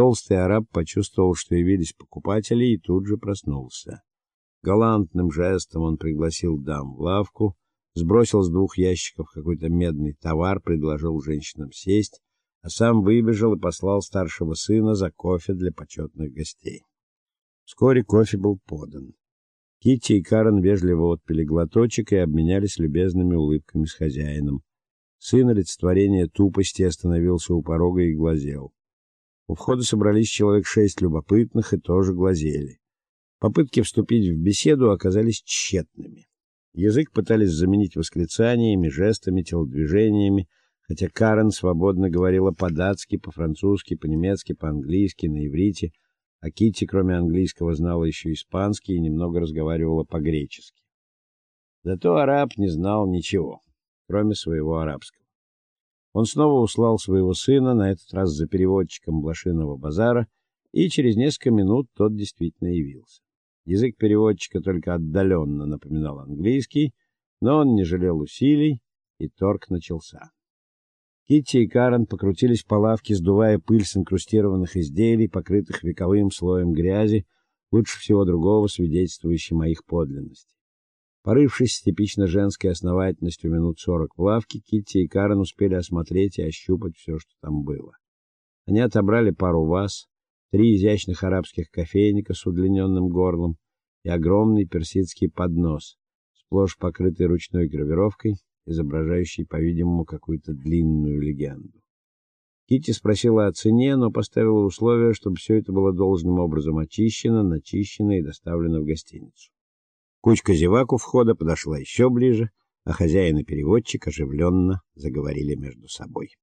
Толстый араб почувствовал, что явились покупатели, и тут же проснулся. Галантным жестом он пригласил дам в лавку, сбросил с двух ящиков какой-то медный товар, предложил женщинам сесть, а сам выбежал и послал старшего сына за кофе для почетных гостей. Вскоре кофе был подан. Китти и Карен вежливо отпили глоточек и обменялись любезными улыбками с хозяином. Сын олицетворения тупости остановился у порога и глазел. У входа собрались человек шесть любопытных и тоже глазели. Попытки вступить в беседу оказались тщетными. Язык пытались заменить восклицаниями, жестами, телодвижениями, хотя Карен свободно говорила по-датски, по-французски, по-немецки, по-английски, на иврите, а Китти, кроме английского, знала еще испанский и немного разговаривала по-гречески. Зато араб не знал ничего, кроме своего арабского. Он снова услал своего сына, на этот раз за переводчиком блошиного базара, и через несколько минут тот действительно явился. Язык переводчика только отдаленно напоминал английский, но он не жалел усилий, и торг начался. Китти и Карен покрутились по лавке, сдувая пыль с инкрустированных изделий, покрытых вековым слоем грязи, лучше всего другого свидетельствующим о их подлинности. Порывшись с типично женской основательностью минут сорок в лавке, Китти и Карен успели осмотреть и ощупать все, что там было. Они отобрали пару ваз, три изящных арабских кофейника с удлиненным горлом и огромный персидский поднос, сплошь покрытый ручной гравировкой, изображающей, по-видимому, какую-то длинную легенду. Китти спросила о цене, но поставила условие, чтобы все это было должным образом очищено, начищено и доставлено в гостиницу. Кучка зевак у входа подошла еще ближе, а хозяин и переводчик оживленно заговорили между собой.